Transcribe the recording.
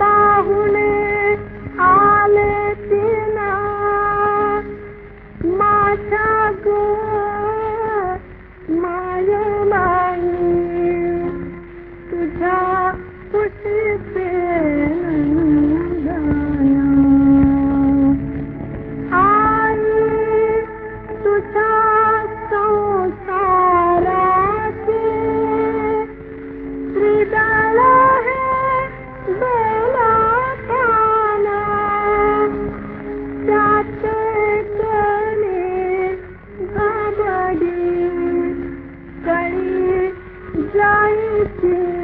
पाहुन कळी जायची